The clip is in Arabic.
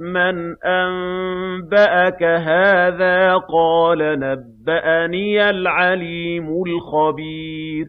مَنْ أَنبَأَكَ هَٰذَا ۖ قَالَ نَبَّأَنِيَ الْعَلِيمُ الْخَبِيرُ